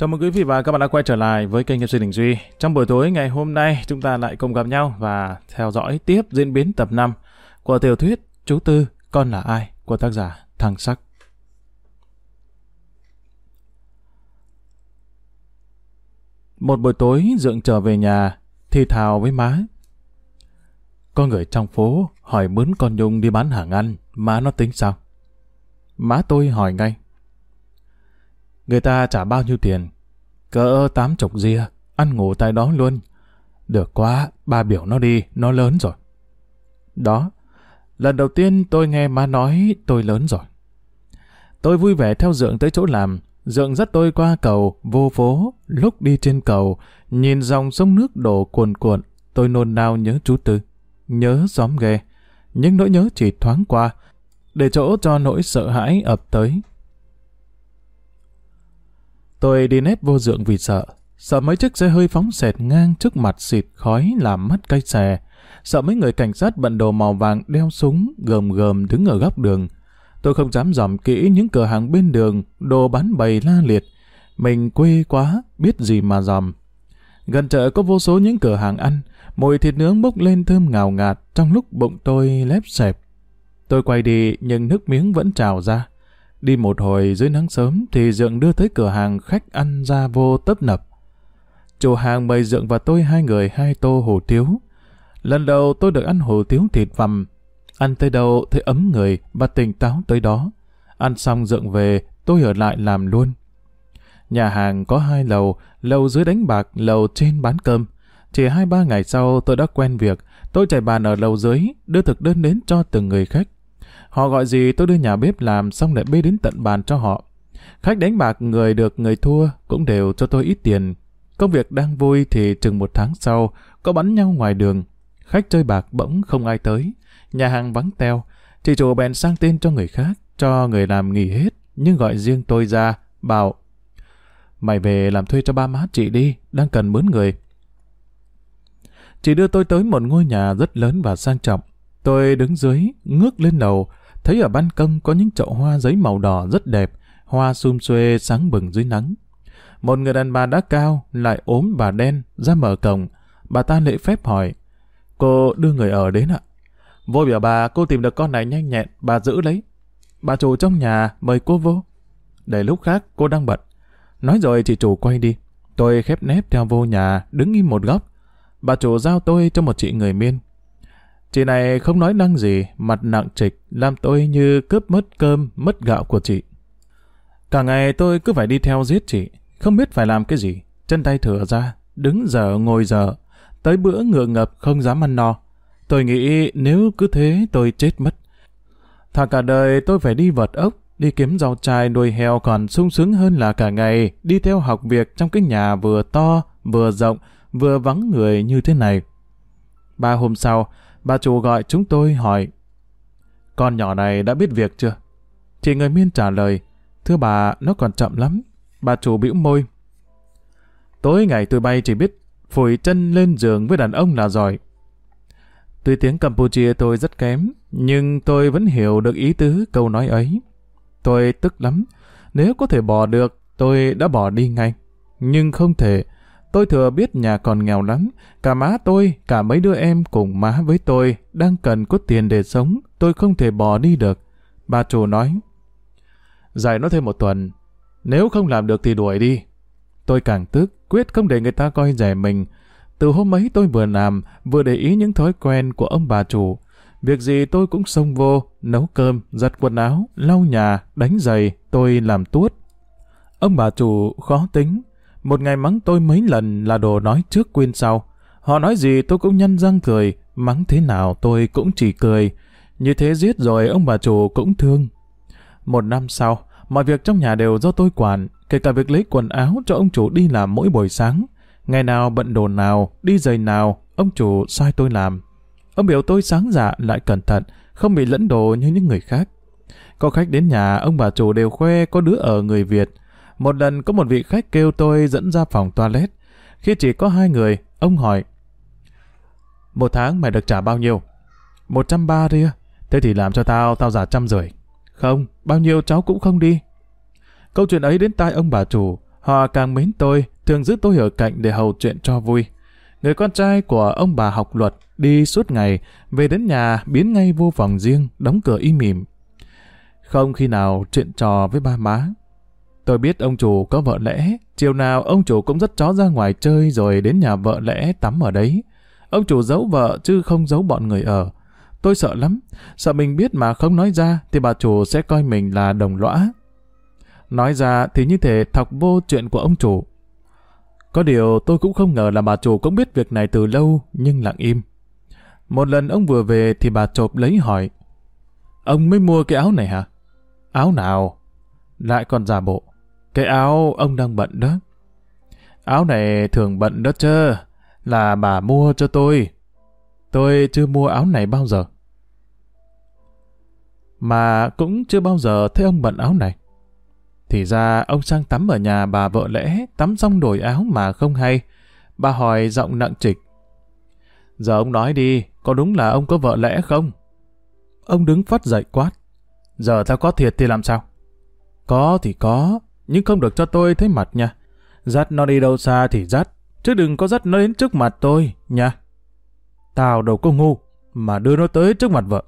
Chào mừng quý vị và các bạn đã quay trở lại với kênh MC Đình Duy. Trong buổi tối ngày hôm nay, chúng ta lại cùng gặp nhau và theo dõi tiếp diễn biến tập 5 của tiểu thuyết Chú Tư, Con là ai của tác giả Thăng Sắc. Một buổi tối Dượng trở về nhà, thì thào với má. Có người trong phố hỏi mướn con Nhung đi bán hàng ăn, má nó tính sao? Má tôi hỏi ngay. Người ta trả bao nhiêu tiền? Cỡ tám chục ria, ăn ngủ tại đó luôn. Được quá, ba biểu nó đi, nó lớn rồi. Đó, lần đầu tiên tôi nghe má nói tôi lớn rồi. Tôi vui vẻ theo Dượng tới chỗ làm, Dượng dắt tôi qua cầu, vô phố, lúc đi trên cầu, nhìn dòng sông nước đổ cuồn cuộn, tôi nôn nao nhớ chú Tư, nhớ xóm ghê, những nỗi nhớ chỉ thoáng qua, để chỗ cho nỗi sợ hãi ập tới. Tôi đi nép vô dượng vì sợ, sợ mấy chiếc xe hơi phóng xẹt ngang trước mặt xịt khói làm mất cây xè, sợ mấy người cảnh sát bận đồ màu vàng đeo súng gầm gầm đứng ở góc đường. Tôi không dám dòm kỹ những cửa hàng bên đường, đồ bán bày la liệt. Mình quê quá, biết gì mà dòm. Gần chợ có vô số những cửa hàng ăn, mùi thịt nướng bốc lên thơm ngào ngạt trong lúc bụng tôi lép xẹp. Tôi quay đi nhưng nước miếng vẫn trào ra. Đi một hồi dưới nắng sớm thì Dượng đưa tới cửa hàng khách ăn ra vô tấp nập. Chủ hàng mời Dượng và tôi hai người hai tô hủ tiếu. Lần đầu tôi được ăn hủ tiếu thịt vằm. Ăn tới đâu thấy ấm người và tỉnh táo tới đó. Ăn xong Dượng về, tôi ở lại làm luôn. Nhà hàng có hai lầu, lầu dưới đánh bạc, lầu trên bán cơm. Chỉ hai ba ngày sau tôi đã quen việc, tôi chạy bàn ở lầu dưới, đưa thực đơn đến cho từng người khách. Họ gọi gì tôi đưa nhà bếp làm xong lại bê đến tận bàn cho họ. Khách đánh bạc người được người thua cũng đều cho tôi ít tiền. Công việc đang vui thì chừng một tháng sau có bắn nhau ngoài đường. Khách chơi bạc bỗng không ai tới. Nhà hàng vắng teo. Chị chủ bèn sang tên cho người khác, cho người làm nghỉ hết. Nhưng gọi riêng tôi ra, bảo Mày về làm thuê cho ba má chị đi, đang cần mướn người. Chị đưa tôi tới một ngôi nhà rất lớn và sang trọng. Tôi đứng dưới, ngước lên lầu, thấy ở ban công có những chậu hoa giấy màu đỏ rất đẹp, hoa sum xuê sáng bừng dưới nắng. Một người đàn bà đã cao, lại ốm và đen, ra mở cổng. Bà ta lễ phép hỏi, cô đưa người ở đến ạ. Vô biểu bà, cô tìm được con này nhanh nhẹn, bà giữ lấy. Bà chủ trong nhà, mời cô vô. Để lúc khác, cô đang bận. Nói rồi chị chủ quay đi. Tôi khép nép theo vô nhà, đứng im một góc. Bà chủ giao tôi cho một chị người miên. Chị này không nói năng gì, mặt nặng trịch, làm tôi như cướp mất cơm, mất gạo của chị. Cả ngày tôi cứ phải đi theo giết chị, không biết phải làm cái gì. Chân tay thừa ra, đứng giờ ngồi giờ, tới bữa ngựa ngập không dám ăn no. Tôi nghĩ nếu cứ thế tôi chết mất. Thà cả đời tôi phải đi vật ốc, đi kiếm rau chai nuôi heo còn sung sướng hơn là cả ngày đi theo học việc trong cái nhà vừa to, vừa rộng, vừa vắng người như thế này. Ba hôm sau, Bà chủ gọi chúng tôi hỏi Con nhỏ này đã biết việc chưa? Chị người miên trả lời Thưa bà, nó còn chậm lắm. Bà chủ bĩu môi. Tối ngày tôi bay chỉ biết phủi chân lên giường với đàn ông là giỏi. Tuy tiếng Campuchia tôi rất kém, nhưng tôi vẫn hiểu được ý tứ câu nói ấy. Tôi tức lắm. Nếu có thể bỏ được, tôi đã bỏ đi ngay. Nhưng không thể, Tôi thừa biết nhà còn nghèo lắm, cả má tôi, cả mấy đứa em cùng má với tôi đang cần có tiền để sống, tôi không thể bỏ đi được. Bà chủ nói, dạy nó thêm một tuần, nếu không làm được thì đuổi đi. Tôi càng tức, quyết không để người ta coi rẻ mình. Từ hôm ấy tôi vừa làm, vừa để ý những thói quen của ông bà chủ. Việc gì tôi cũng xông vô, nấu cơm, giặt quần áo, lau nhà, đánh giày, tôi làm tuốt. Ông bà chủ khó tính, một ngày mắng tôi mấy lần là đồ nói trước quên sau. Họ nói gì tôi cũng nhăn răng cười, mắng thế nào tôi cũng chỉ cười. Như thế giết rồi ông bà chủ cũng thương. Một năm sau, mọi việc trong nhà đều do tôi quản, kể cả việc lấy quần áo cho ông chủ đi làm mỗi buổi sáng. Ngày nào bận đồ nào, đi giày nào, ông chủ sai tôi làm. Ông biểu tôi sáng dạ lại cẩn thận, không bị lẫn đồ như những người khác. Có khách đến nhà, ông bà chủ đều khoe có đứa ở người Việt, một lần có một vị khách kêu tôi dẫn ra phòng toilet. Khi chỉ có hai người, ông hỏi. Một tháng mày được trả bao nhiêu? Một trăm ba ria. Thế thì làm cho tao, tao giả trăm rưỡi. Không, bao nhiêu cháu cũng không đi. Câu chuyện ấy đến tai ông bà chủ. Họ càng mến tôi, thường giữ tôi ở cạnh để hầu chuyện cho vui. Người con trai của ông bà học luật, đi suốt ngày, về đến nhà biến ngay vô phòng riêng, đóng cửa im mỉm. Không khi nào chuyện trò với ba má. Tôi biết ông chủ có vợ lẽ, chiều nào ông chủ cũng rất chó ra ngoài chơi rồi đến nhà vợ lẽ tắm ở đấy. Ông chủ giấu vợ chứ không giấu bọn người ở. Tôi sợ lắm, sợ mình biết mà không nói ra thì bà chủ sẽ coi mình là đồng lõa. Nói ra thì như thể thọc vô chuyện của ông chủ. Có điều tôi cũng không ngờ là bà chủ cũng biết việc này từ lâu nhưng lặng im. Một lần ông vừa về thì bà chộp lấy hỏi. Ông mới mua cái áo này hả? Áo nào? Lại còn giả bộ. Cái áo ông đang bận đó. Áo này thường bận đó chứ. Là bà mua cho tôi. Tôi chưa mua áo này bao giờ. Mà cũng chưa bao giờ thấy ông bận áo này. Thì ra ông sang tắm ở nhà bà vợ lẽ, tắm xong đổi áo mà không hay. Bà hỏi giọng nặng trịch. Giờ ông nói đi, có đúng là ông có vợ lẽ không? Ông đứng phát dậy quát. Giờ tao có thiệt thì làm sao? Có thì có, nhưng không được cho tôi thấy mặt nha. Dắt nó đi đâu xa thì dắt, chứ đừng có dắt nó đến trước mặt tôi, nha. Tao đâu có ngu, mà đưa nó tới trước mặt vợ.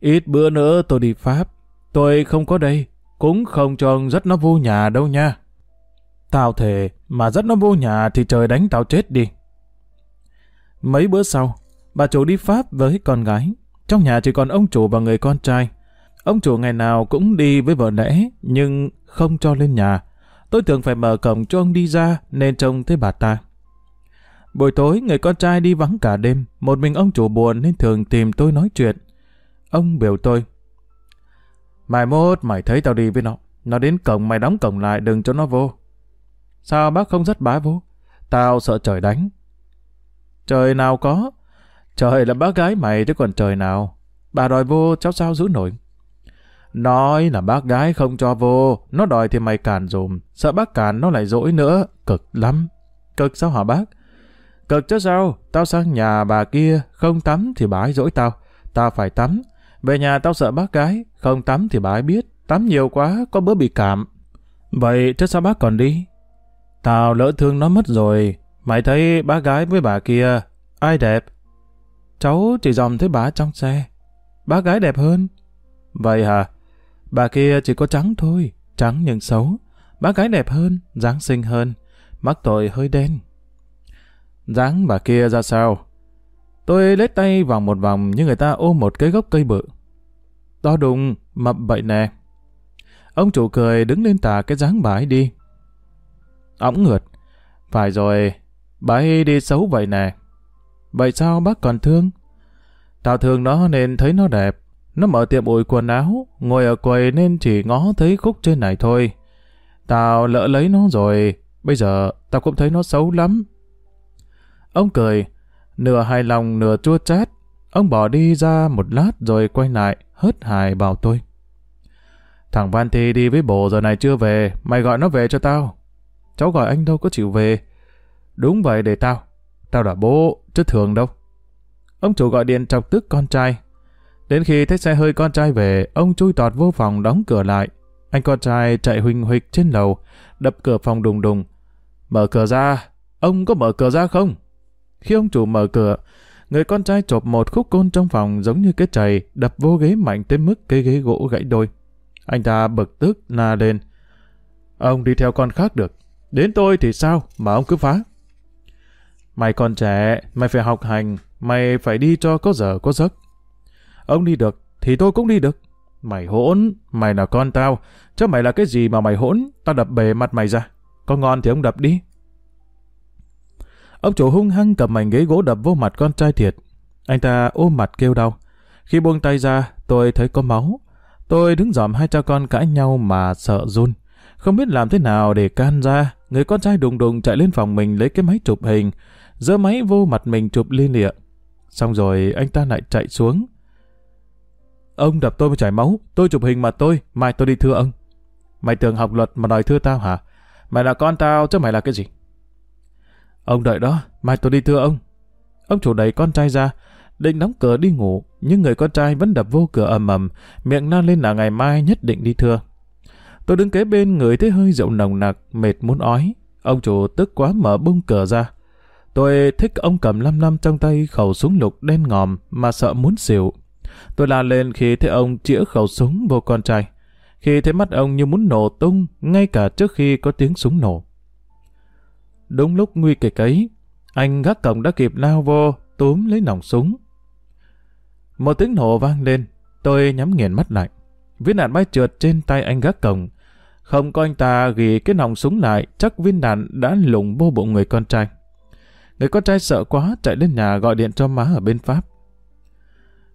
Ít bữa nữa tôi đi Pháp, tôi không có đây, cũng không cho ông dắt nó vô nhà đâu nha. Tao thề, mà dắt nó vô nhà thì trời đánh tao chết đi. Mấy bữa sau, bà chủ đi Pháp với con gái. Trong nhà chỉ còn ông chủ và người con trai. Ông chủ ngày nào cũng đi với vợ lẽ, nhưng không cho lên nhà. Tôi tưởng phải mở cổng cho ông đi ra, nên trông thấy bà ta. Buổi tối, người con trai đi vắng cả đêm. Một mình ông chủ buồn nên thường tìm tôi nói chuyện. Ông biểu tôi. Mai mốt mày thấy tao đi với nó. Nó đến cổng mày đóng cổng lại đừng cho nó vô. Sao bác không dắt bá vô? Tao sợ trời đánh. Trời nào có. Trời là bác gái mày chứ còn trời nào. Bà đòi vô cháu sao giữ nổi. Nói là bác gái không cho vô, nó đòi thì mày cản dùm, sợ bác cản nó lại dỗi nữa, cực lắm. Cực sao hả bác? Cực chứ sao, tao sang nhà bà kia, không tắm thì bà ấy dỗi tao, tao phải tắm. Về nhà tao sợ bác gái, không tắm thì bà ấy biết, tắm nhiều quá, có bữa bị cảm. Vậy chứ sao bác còn đi? Tao lỡ thương nó mất rồi, mày thấy bác gái với bà kia, ai đẹp? Cháu chỉ dòm thấy bà trong xe. Bác gái đẹp hơn. Vậy hả? Bà kia chỉ có trắng thôi, trắng nhưng xấu. Bác gái đẹp hơn, dáng xinh hơn, mắc tội hơi đen. Dáng bà kia ra sao? Tôi lấy tay vòng một vòng như người ta ôm một cái gốc cây bự. To đùng, mập bậy nè. Ông chủ cười đứng lên tà cái dáng bà ấy đi. Ống ngượt. Phải rồi, bà ấy đi xấu vậy nè. Vậy sao bác còn thương? Tao thương nó nên thấy nó đẹp. Nó mở tiệm ủi quần áo, ngồi ở quầy nên chỉ ngó thấy khúc trên này thôi. Tao lỡ lấy nó rồi, bây giờ tao cũng thấy nó xấu lắm. Ông cười, nửa hài lòng nửa chua chát. Ông bỏ đi ra một lát rồi quay lại, hớt hài bảo tôi. Thằng Văn Thi đi với bồ giờ này chưa về, mày gọi nó về cho tao. Cháu gọi anh đâu có chịu về. Đúng vậy để tao. Tao đã bố, chứ thường đâu. Ông chủ gọi điện chọc tức con trai. Đến khi thấy xe hơi con trai về, ông chui tọt vô phòng đóng cửa lại. Anh con trai chạy huỳnh huỵch trên lầu, đập cửa phòng đùng đùng. Mở cửa ra, ông có mở cửa ra không? Khi ông chủ mở cửa, người con trai chộp một khúc côn trong phòng giống như cái chày, đập vô ghế mạnh tới mức cái ghế gỗ gãy đôi. Anh ta bực tức, la lên. Ông đi theo con khác được. Đến tôi thì sao mà ông cứ phá? Mày còn trẻ, mày phải học hành, mày phải đi cho có giờ có giấc. Ông đi được, thì tôi cũng đi được. Mày hỗn, mày là con tao, chứ mày là cái gì mà mày hỗn, tao đập bề mặt mày ra. Có ngon thì ông đập đi. Ông chủ hung hăng cầm mảnh ghế gỗ đập vô mặt con trai thiệt. Anh ta ôm mặt kêu đau. Khi buông tay ra, tôi thấy có máu. Tôi đứng dòm hai cha con cãi nhau mà sợ run. Không biết làm thế nào để can ra, người con trai đùng đùng chạy lên phòng mình lấy cái máy chụp hình, giơ máy vô mặt mình chụp liên lịa. Xong rồi anh ta lại chạy xuống. Ông đập tôi mà chảy máu, tôi chụp hình mà tôi, mai tôi đi thưa ông. Mày tưởng học luật mà đòi thưa tao hả? Mày là con tao chứ mày là cái gì? Ông đợi đó, mai tôi đi thưa ông. Ông chủ đẩy con trai ra, định đóng cửa đi ngủ, nhưng người con trai vẫn đập vô cửa ầm ầm, miệng la lên là ngày mai nhất định đi thưa. Tôi đứng kế bên người thấy hơi rượu nồng nặc, mệt muốn ói. Ông chủ tức quá mở bung cửa ra. Tôi thích ông cầm lăm lăm trong tay khẩu súng lục đen ngòm mà sợ muốn xỉu. Tôi la lên khi thấy ông chĩa khẩu súng vô con trai. Khi thấy mắt ông như muốn nổ tung, ngay cả trước khi có tiếng súng nổ. Đúng lúc nguy kịch ấy, anh gác cổng đã kịp lao vô, túm lấy nòng súng. Một tiếng nổ vang lên, tôi nhắm nghiền mắt lại. Viên đạn bay trượt trên tay anh gác cổng. Không có anh ta ghi cái nòng súng lại, chắc viên đạn đã lủng vô bụng người con trai. Người con trai sợ quá chạy lên nhà gọi điện cho má ở bên Pháp.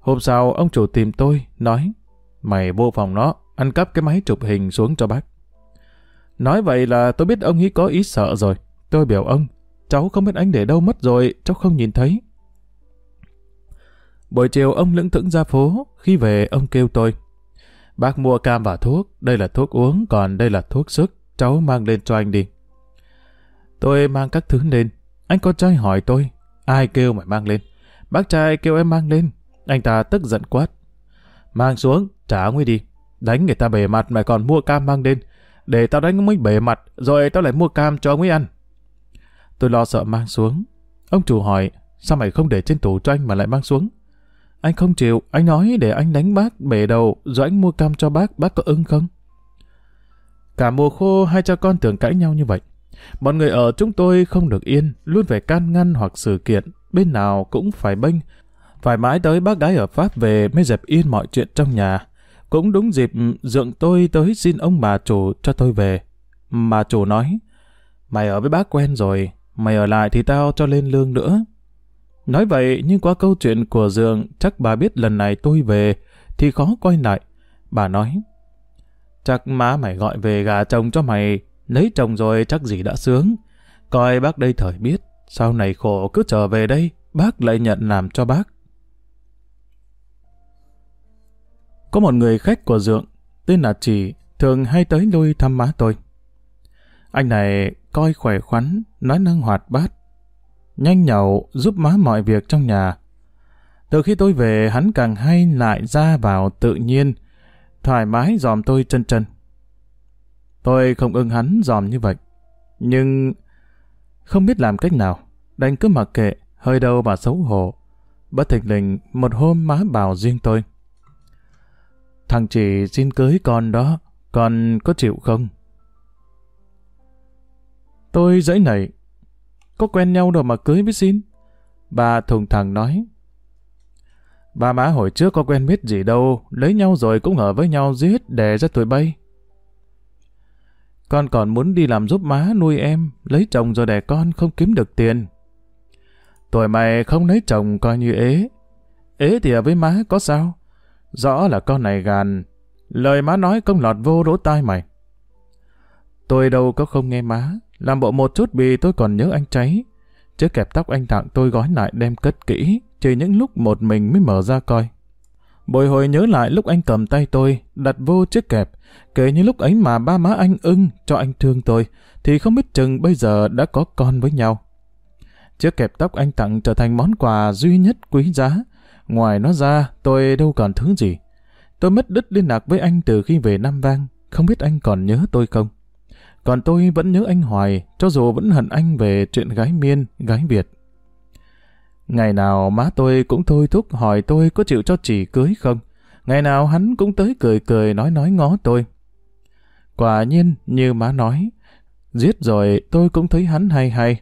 Hôm sau, ông chủ tìm tôi, nói, mày vô phòng nó, ăn cắp cái máy chụp hình xuống cho bác. Nói vậy là tôi biết ông ấy có ý sợ rồi. Tôi biểu ông, cháu không biết anh để đâu mất rồi, cháu không nhìn thấy. Buổi chiều ông lững thững ra phố, khi về ông kêu tôi. Bác mua cam và thuốc, đây là thuốc uống, còn đây là thuốc sức, cháu mang lên cho anh đi. Tôi mang các thứ lên, anh con trai hỏi tôi, ai kêu mày mang lên? Bác trai kêu em mang lên, anh ta tức giận quát. Mang xuống, trả nguy đi. Đánh người ta bề mặt mày còn mua cam mang lên. Để tao đánh ông ấy bề mặt, rồi tao lại mua cam cho ông ấy ăn. Tôi lo sợ mang xuống. Ông chủ hỏi, sao mày không để trên tủ cho anh mà lại mang xuống? Anh không chịu, anh nói để anh đánh bác bể đầu, rồi anh mua cam cho bác, bác có ưng không? Cả mùa khô hai cha con tưởng cãi nhau như vậy. Mọi người ở chúng tôi không được yên, luôn phải can ngăn hoặc sự kiện, bên nào cũng phải bênh. Phải mãi tới bác gái ở Pháp về mới dẹp yên mọi chuyện trong nhà. Cũng đúng dịp dượng tôi tới xin ông bà chủ cho tôi về. bà chủ nói, mày ở với bác quen rồi, mày ở lại thì tao cho lên lương nữa. Nói vậy nhưng qua câu chuyện của dượng chắc bà biết lần này tôi về thì khó quay lại. Bà nói, chắc má mày gọi về gà chồng cho mày, lấy chồng rồi chắc gì đã sướng. Coi bác đây thời biết, sau này khổ cứ trở về đây, bác lại nhận làm cho bác. Có một người khách của dượng, tên là Chỉ, thường hay tới lui thăm má tôi. Anh này coi khỏe khoắn, nói năng hoạt bát, nhanh nhậu giúp má mọi việc trong nhà. Từ khi tôi về, hắn càng hay lại ra vào tự nhiên, thoải mái dòm tôi chân chân. Tôi không ưng hắn dòm như vậy, nhưng không biết làm cách nào, đành cứ mặc kệ, hơi đâu mà xấu hổ. Bất thình lình, một hôm má bảo riêng tôi. Thằng chị xin cưới con đó, con có chịu không? Tôi dãy nảy. Có quen nhau đâu mà cưới với xin. Bà thùng thẳng nói. Ba má hồi trước có quen biết gì đâu, lấy nhau rồi cũng ở với nhau giết đẻ ra tuổi bay. Con còn muốn đi làm giúp má nuôi em, lấy chồng rồi đẻ con không kiếm được tiền. Tuổi mày không lấy chồng coi như ế. Ế thì ở với má có sao? Rõ là con này gàn. Lời má nói không lọt vô lỗ tai mày. Tôi đâu có không nghe má. Làm bộ một chút vì tôi còn nhớ anh cháy. Chiếc kẹp tóc anh tặng tôi gói lại đem cất kỹ. Chỉ những lúc một mình mới mở ra coi. Bồi hồi nhớ lại lúc anh cầm tay tôi, đặt vô chiếc kẹp. Kể như lúc ấy mà ba má anh ưng cho anh thương tôi, thì không biết chừng bây giờ đã có con với nhau. Chiếc kẹp tóc anh tặng trở thành món quà duy nhất quý giá. Ngoài nó ra, tôi đâu còn thứ gì. Tôi mất đứt liên lạc với anh từ khi về Nam Vang, không biết anh còn nhớ tôi không. Còn tôi vẫn nhớ anh hoài, cho dù vẫn hận anh về chuyện gái miên, gái Việt. Ngày nào má tôi cũng thôi thúc hỏi tôi có chịu cho chị cưới không. Ngày nào hắn cũng tới cười cười nói nói ngó tôi. Quả nhiên, như má nói, giết rồi tôi cũng thấy hắn hay hay.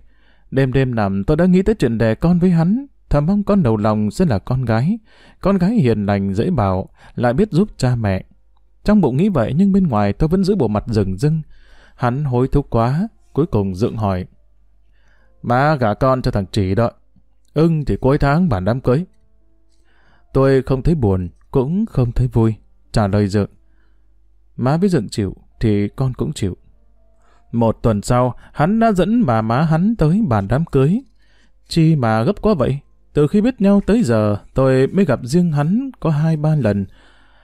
Đêm đêm nằm tôi đã nghĩ tới chuyện đẻ con với hắn, thầm mong con đầu lòng sẽ là con gái. Con gái hiền lành dễ bảo, lại biết giúp cha mẹ. Trong bụng nghĩ vậy nhưng bên ngoài tôi vẫn giữ bộ mặt rừng rưng. Hắn hối thúc quá, cuối cùng dựng hỏi. Má gả con cho thằng chỉ đó. Ưng thì cuối tháng bản đám cưới. Tôi không thấy buồn, cũng không thấy vui. Trả lời dựng. Má biết dựng chịu, thì con cũng chịu. Một tuần sau, hắn đã dẫn bà má hắn tới bàn đám cưới. Chi mà gấp quá vậy? Từ khi biết nhau tới giờ, tôi mới gặp riêng hắn có hai ba lần.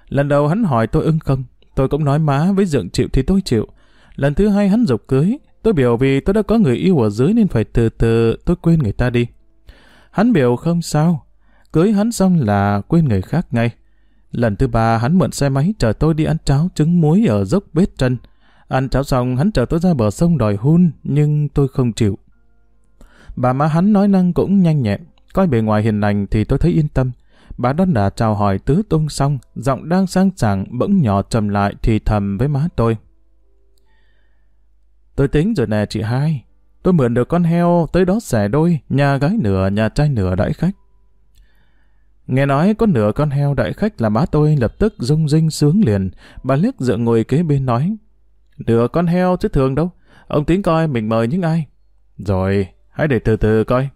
Lần đầu hắn hỏi tôi ưng không, tôi cũng nói má với dượng chịu thì tôi chịu. Lần thứ hai hắn dục cưới, tôi biểu vì tôi đã có người yêu ở dưới nên phải từ từ tôi quên người ta đi. Hắn biểu không sao, cưới hắn xong là quên người khác ngay. Lần thứ ba hắn mượn xe máy chở tôi đi ăn cháo trứng muối ở dốc bếp chân. Ăn cháo xong hắn chờ tôi ra bờ sông đòi hôn nhưng tôi không chịu. Bà má hắn nói năng cũng nhanh nhẹn, coi bề ngoài hiền lành thì tôi thấy yên tâm. Bà đón đã chào hỏi tứ tung xong, giọng đang sang sảng bỗng nhỏ trầm lại thì thầm với má tôi. Tôi tính rồi nè chị hai, tôi mượn được con heo tới đó xẻ đôi, nhà gái nửa, nhà trai nửa đãi khách. Nghe nói có nửa con heo đại khách là má tôi lập tức rung rinh sướng liền, bà liếc dựa ngồi kế bên nói. Nửa con heo chứ thường đâu, ông tính coi mình mời những ai. Rồi, hãy để từ từ coi.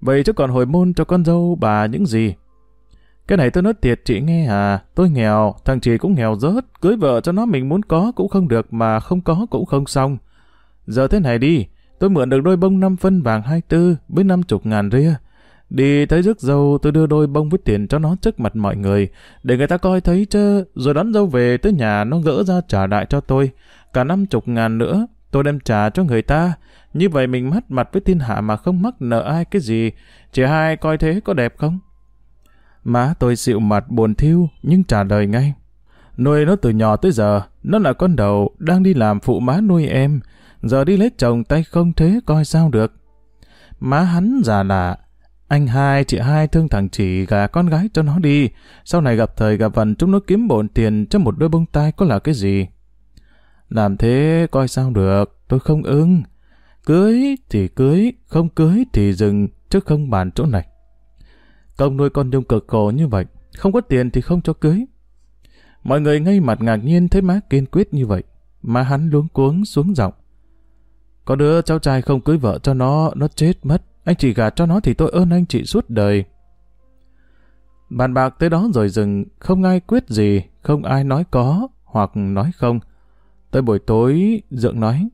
Vậy chứ còn hồi môn cho con dâu bà những gì? Cái này tôi nói thiệt chị nghe à, tôi nghèo, thằng chị cũng nghèo rớt, cưới vợ cho nó mình muốn có cũng không được mà không có cũng không xong. Giờ thế này đi, tôi mượn được đôi bông 5 phân vàng 24 với 50 ngàn ria. Đi thấy rước dâu tôi đưa đôi bông với tiền cho nó trước mặt mọi người, để người ta coi thấy chứ, rồi đón dâu về tới nhà nó gỡ ra trả lại cho tôi. Cả 50 ngàn nữa, tôi đem trả cho người ta. Như vậy mình mất mặt với thiên hạ mà không mắc nợ ai cái gì. Chị hai coi thế có đẹp không? Má tôi xịu mặt buồn thiêu nhưng trả lời ngay. Nuôi nó từ nhỏ tới giờ, nó là con đầu, đang đi làm phụ má nuôi em. Giờ đi lấy chồng tay không thế coi sao được. Má hắn già lạ, anh hai, chị hai thương thằng chỉ gà con gái cho nó đi. Sau này gặp thời gặp vận chúng nó kiếm bộn tiền cho một đôi bông tai có là cái gì. Làm thế coi sao được, tôi không ưng. Cưới thì cưới, không cưới thì dừng, chứ không bàn chỗ này. Công nuôi con nhung cực khổ như vậy, không có tiền thì không cho cưới. Mọi người ngay mặt ngạc nhiên thấy má kiên quyết như vậy, mà hắn luống cuống xuống giọng. Có đứa cháu trai không cưới vợ cho nó, nó chết mất. Anh chị gả cho nó thì tôi ơn anh chị suốt đời. Bàn bạc tới đó rồi dừng, không ai quyết gì, không ai nói có hoặc nói không. Tới buổi tối, Dượng nói,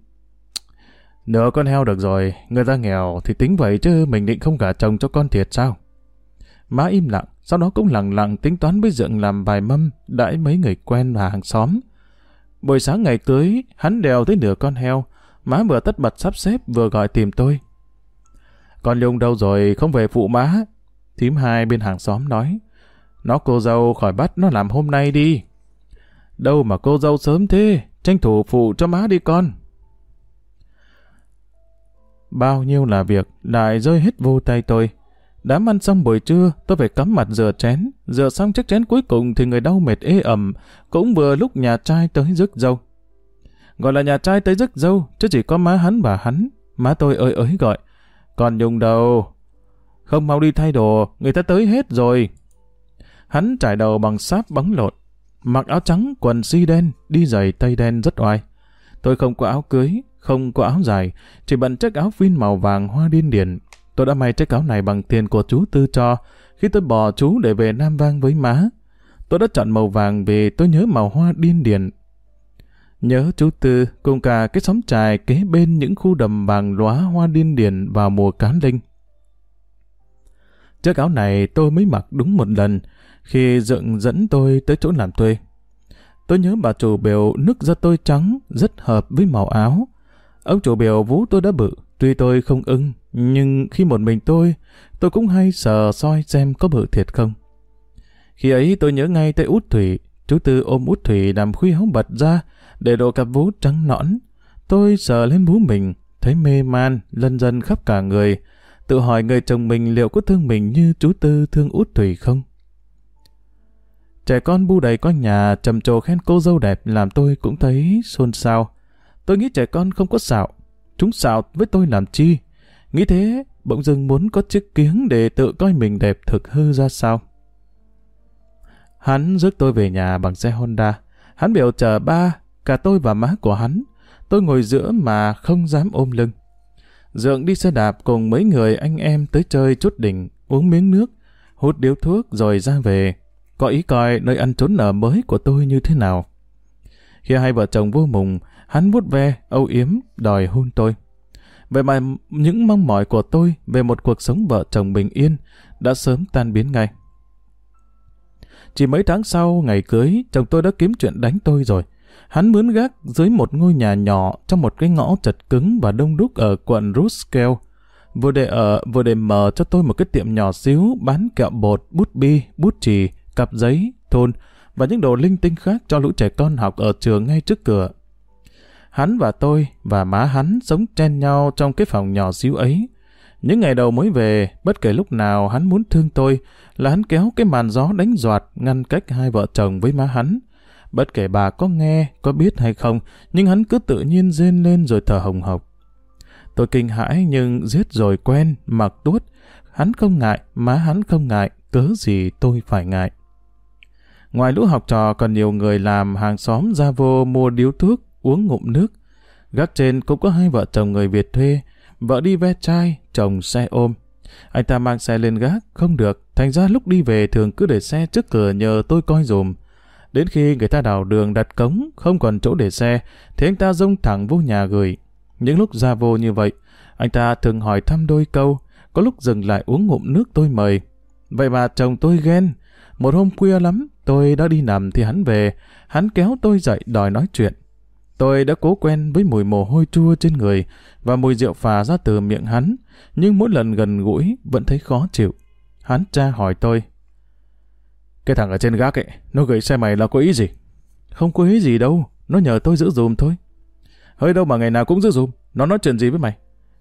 Nửa con heo được rồi, người ta nghèo thì tính vậy chứ mình định không gả chồng cho con thiệt sao? Má im lặng, sau đó cũng lặng lặng tính toán với Dượng làm vài mâm, đãi mấy người quen và hàng xóm. Buổi sáng ngày cưới, hắn đèo tới nửa con heo, má vừa tất bật sắp xếp vừa gọi tìm tôi. Con Nhung đâu rồi, không về phụ má? Thím hai bên hàng xóm nói. Nó cô dâu khỏi bắt nó làm hôm nay đi. Đâu mà cô dâu sớm thế, tranh thủ phụ cho má đi con. Bao nhiêu là việc, lại rơi hết vô tay tôi. Đám ăn xong buổi trưa, tôi phải cắm mặt rửa chén. Rửa xong chiếc chén cuối cùng thì người đau mệt ê ẩm, cũng vừa lúc nhà trai tới rước dâu. Gọi là nhà trai tới rước dâu, chứ chỉ có má hắn và hắn. Má tôi ơi ới gọi. Còn Nhung đầu. Không mau đi thay đồ, người ta tới hết rồi. Hắn trải đầu bằng sáp bóng lột, mặc áo trắng, quần si đen, đi giày tây đen rất oai. Tôi không có áo cưới, không có áo dài, chỉ bận chiếc áo phin màu vàng hoa điên điển. Tôi đã may chiếc áo này bằng tiền của chú Tư cho, khi tôi bỏ chú để về Nam Vang với má. Tôi đã chọn màu vàng vì tôi nhớ màu hoa điên điển. Nhớ chú Tư cùng cả cái xóm trài kế bên những khu đầm vàng lóa hoa điên điển vào mùa cán linh. Chiếc áo này tôi mới mặc đúng một lần khi dựng dẫn tôi tới chỗ làm thuê. Tôi nhớ bà chủ biểu nước da tôi trắng rất hợp với màu áo. Ông chủ biểu vú tôi đã bự, tuy tôi không ưng, nhưng khi một mình tôi, tôi cũng hay sờ soi xem có bự thiệt không. Khi ấy tôi nhớ ngay tới út thủy, chú Tư ôm út thủy làm khuy hóng bật ra, để độ cặp vú trắng nõn. Tôi sờ lên vú mình, thấy mê man, lân dân khắp cả người, tự hỏi người chồng mình liệu có thương mình như chú Tư thương út thủy không? Trẻ con bu đầy quanh nhà trầm trồ khen cô dâu đẹp làm tôi cũng thấy xôn xao. Tôi nghĩ trẻ con không có xạo. Chúng xạo với tôi làm chi? Nghĩ thế, bỗng dưng muốn có chiếc kiếng để tự coi mình đẹp thực hư ra sao. Hắn rước tôi về nhà bằng xe Honda. Hắn biểu chờ ba, cả tôi và má của hắn. Tôi ngồi giữa mà không dám ôm lưng. Dượng đi xe đạp cùng mấy người anh em tới chơi chút đỉnh, uống miếng nước, hút điếu thuốc rồi ra về. Có ý coi nơi ăn trốn nở mới của tôi như thế nào. Khi hai vợ chồng vô mùng, hắn vuốt ve, âu yếm, đòi hôn tôi. Vậy mà những mong mỏi của tôi về một cuộc sống vợ chồng bình yên đã sớm tan biến ngay. Chỉ mấy tháng sau ngày cưới, chồng tôi đã kiếm chuyện đánh tôi rồi. Hắn mướn gác dưới một ngôi nhà nhỏ trong một cái ngõ chật cứng và đông đúc ở quận Roskilde. Vừa để ở, vừa để mở cho tôi một cái tiệm nhỏ xíu bán kẹo bột, bút bi, bút chì, cặp giấy, thôn và những đồ linh tinh khác cho lũ trẻ con học ở trường ngay trước cửa. Hắn và tôi và má hắn sống chen nhau trong cái phòng nhỏ xíu ấy. Những ngày đầu mới về, bất kể lúc nào hắn muốn thương tôi, là hắn kéo cái màn gió đánh giọt ngăn cách hai vợ chồng với má hắn. Bất kể bà có nghe, có biết hay không, nhưng hắn cứ tự nhiên rên lên rồi thở hồng hộc. Tôi kinh hãi nhưng giết rồi quen, mặc tuốt. Hắn không ngại, má hắn không ngại, cớ gì tôi phải ngại. Ngoài lũ học trò còn nhiều người làm hàng xóm ra vô mua điếu thuốc, uống ngụm nước. Gác trên cũng có hai vợ chồng người Việt thuê, vợ đi ve chai, chồng xe ôm. Anh ta mang xe lên gác, không được, thành ra lúc đi về thường cứ để xe trước cửa nhờ tôi coi dùm. Đến khi người ta đào đường đặt cống, không còn chỗ để xe, thì anh ta rông thẳng vô nhà gửi. Những lúc ra vô như vậy, anh ta thường hỏi thăm đôi câu, có lúc dừng lại uống ngụm nước tôi mời. Vậy mà chồng tôi ghen. Một hôm khuya lắm, tôi đã đi nằm thì hắn về, hắn kéo tôi dậy đòi nói chuyện. Tôi đã cố quen với mùi mồ hôi chua trên người và mùi rượu phà ra từ miệng hắn, nhưng mỗi lần gần gũi vẫn thấy khó chịu. Hắn tra hỏi tôi. Cái thằng ở trên gác ấy, nó gửi xe mày là có ý gì? Không có ý gì đâu, nó nhờ tôi giữ dùm thôi. Hơi đâu mà ngày nào cũng giữ dùm, nó nói chuyện gì với mày?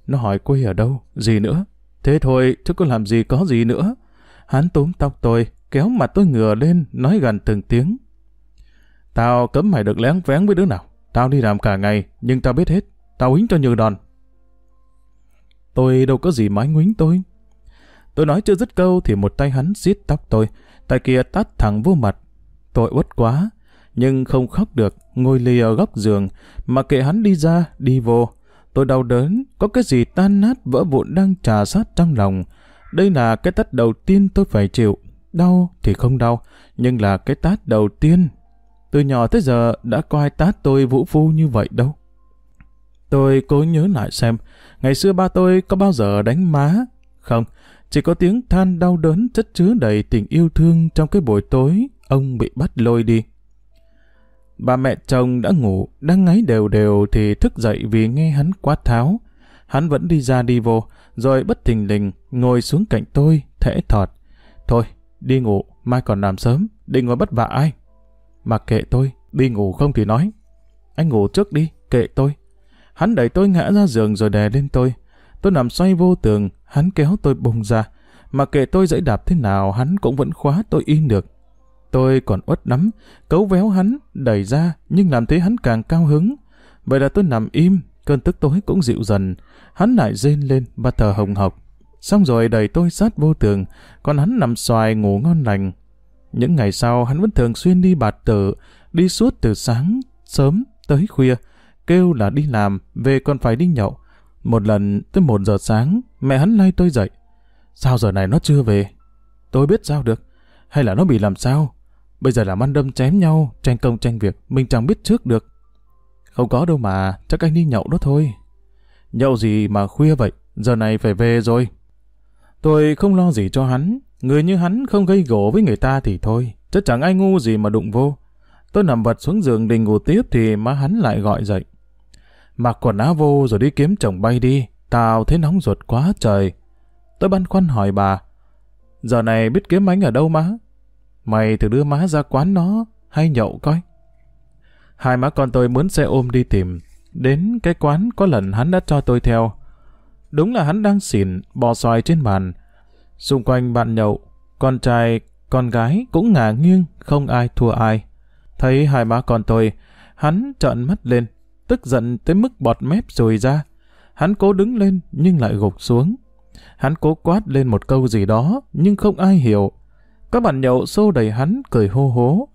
Nó hỏi quê ở đâu, gì nữa? Thế thôi, chứ có làm gì có gì nữa. Hắn túm tóc tôi, kéo mặt tôi ngửa lên, nói gần từng tiếng. Tao cấm mày được lén vén với đứa nào. Tao đi làm cả ngày, nhưng tao biết hết. Tao hính cho như đòn. Tôi đâu có gì mà anh huính tôi. Tôi nói chưa dứt câu thì một tay hắn xiết tóc tôi, tay kia tát thẳng vô mặt. Tôi uất quá, nhưng không khóc được, ngồi lì ở góc giường, mà kệ hắn đi ra, đi vô. Tôi đau đớn, có cái gì tan nát vỡ vụn đang trà sát trong lòng. Đây là cái tát đầu tiên tôi phải chịu. Đau thì không đau, nhưng là cái tát đầu tiên. Từ nhỏ tới giờ đã có ai tát tôi vũ phu như vậy đâu. Tôi cố nhớ lại xem, ngày xưa ba tôi có bao giờ đánh má? Không, chỉ có tiếng than đau đớn chất chứa đầy tình yêu thương trong cái buổi tối ông bị bắt lôi đi. Bà mẹ chồng đã ngủ, đang ngáy đều đều thì thức dậy vì nghe hắn quát tháo. Hắn vẫn đi ra đi vô, rồi bất thình lình ngồi xuống cạnh tôi, thẽ thọt. Thôi, đi ngủ, mai còn làm sớm, định ngồi bất vả ai. Mặc kệ tôi, đi ngủ không thì nói. Anh ngủ trước đi, kệ tôi. Hắn đẩy tôi ngã ra giường rồi đè lên tôi. Tôi nằm xoay vô tường, hắn kéo tôi bùng ra. Mặc kệ tôi dãy đạp thế nào, hắn cũng vẫn khóa tôi yên được. Tôi còn uất lắm, cấu véo hắn, đẩy ra, nhưng làm thế hắn càng cao hứng. Vậy là tôi nằm im, cơn tức tối cũng dịu dần. Hắn lại rên lên và thở hồng hộc. Xong rồi đẩy tôi sát vô tường, còn hắn nằm xoài ngủ ngon lành. Những ngày sau hắn vẫn thường xuyên đi bạt tử, đi suốt từ sáng, sớm tới khuya, kêu là đi làm, về còn phải đi nhậu. Một lần tới một giờ sáng, mẹ hắn lay tôi dậy. Sao giờ này nó chưa về? Tôi biết sao được. Hay là nó bị làm sao? Bây giờ làm ăn đâm chém nhau, tranh công tranh việc, mình chẳng biết trước được. Không có đâu mà, chắc anh đi nhậu đó thôi. Nhậu gì mà khuya vậy, giờ này phải về rồi. Tôi không lo gì cho hắn, người như hắn không gây gỗ với người ta thì thôi, chắc chẳng ai ngu gì mà đụng vô. Tôi nằm vật xuống giường định ngủ tiếp thì má hắn lại gọi dậy. Mặc quần áo vô rồi đi kiếm chồng bay đi, tao thấy nóng ruột quá trời. Tôi băn khoăn hỏi bà, giờ này biết kiếm ánh ở đâu má? Mày thử đưa má ra quán nó, hay nhậu coi. Hai má con tôi muốn xe ôm đi tìm. Đến cái quán có lần hắn đã cho tôi theo. Đúng là hắn đang xỉn, bò xoài trên bàn. Xung quanh bạn nhậu, con trai, con gái cũng ngả nghiêng, không ai thua ai. Thấy hai má con tôi, hắn trợn mắt lên, tức giận tới mức bọt mép rồi ra. Hắn cố đứng lên nhưng lại gục xuống. Hắn cố quát lên một câu gì đó nhưng không ai hiểu. Các bạn nhậu xô đẩy hắn cười hô hố.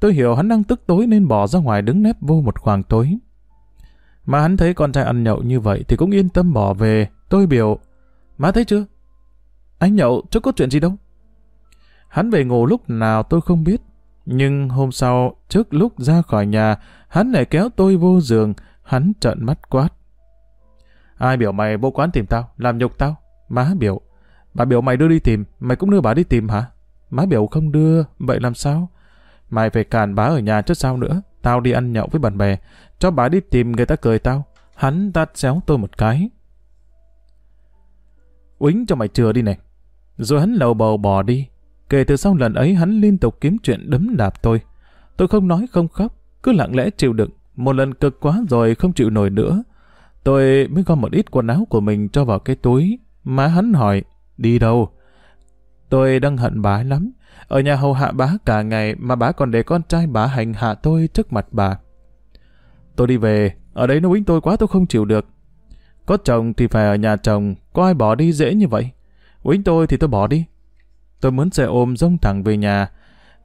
Tôi hiểu hắn đang tức tối nên bỏ ra ngoài đứng nép vô một khoảng tối. Mà hắn thấy con trai ăn nhậu như vậy thì cũng yên tâm bỏ về. Tôi biểu, má thấy chưa? Anh nhậu chứ có chuyện gì đâu. Hắn về ngủ lúc nào tôi không biết. Nhưng hôm sau, trước lúc ra khỏi nhà, hắn lại kéo tôi vô giường, hắn trợn mắt quát. Ai biểu mày vô quán tìm tao, làm nhục tao? Má biểu. Bà biểu mày đưa đi tìm, mày cũng đưa bà đi tìm hả? Má biểu không đưa, vậy làm sao? Mày phải càn bá ở nhà chứ sao nữa. Tao đi ăn nhậu với bạn bè, cho bà đi tìm người ta cười tao. Hắn tát xéo tôi một cái. Uính cho mày chừa đi này. Rồi hắn lầu bầu bỏ đi. Kể từ sau lần ấy hắn liên tục kiếm chuyện đấm đạp tôi. Tôi không nói không khóc, cứ lặng lẽ chịu đựng, Một lần cực quá rồi không chịu nổi nữa. Tôi mới gom một ít quần áo của mình cho vào cái túi. Má hắn hỏi, đi đâu? Tôi đang hận bá lắm. Ở nhà hầu hạ bá cả ngày mà bá còn để con trai bá hành hạ tôi trước mặt bà. Tôi đi về, ở đấy nó quýnh tôi quá tôi không chịu được. Có chồng thì phải ở nhà chồng, có ai bỏ đi dễ như vậy. Quýnh tôi thì tôi bỏ đi. Tôi muốn xe ôm rông thẳng về nhà.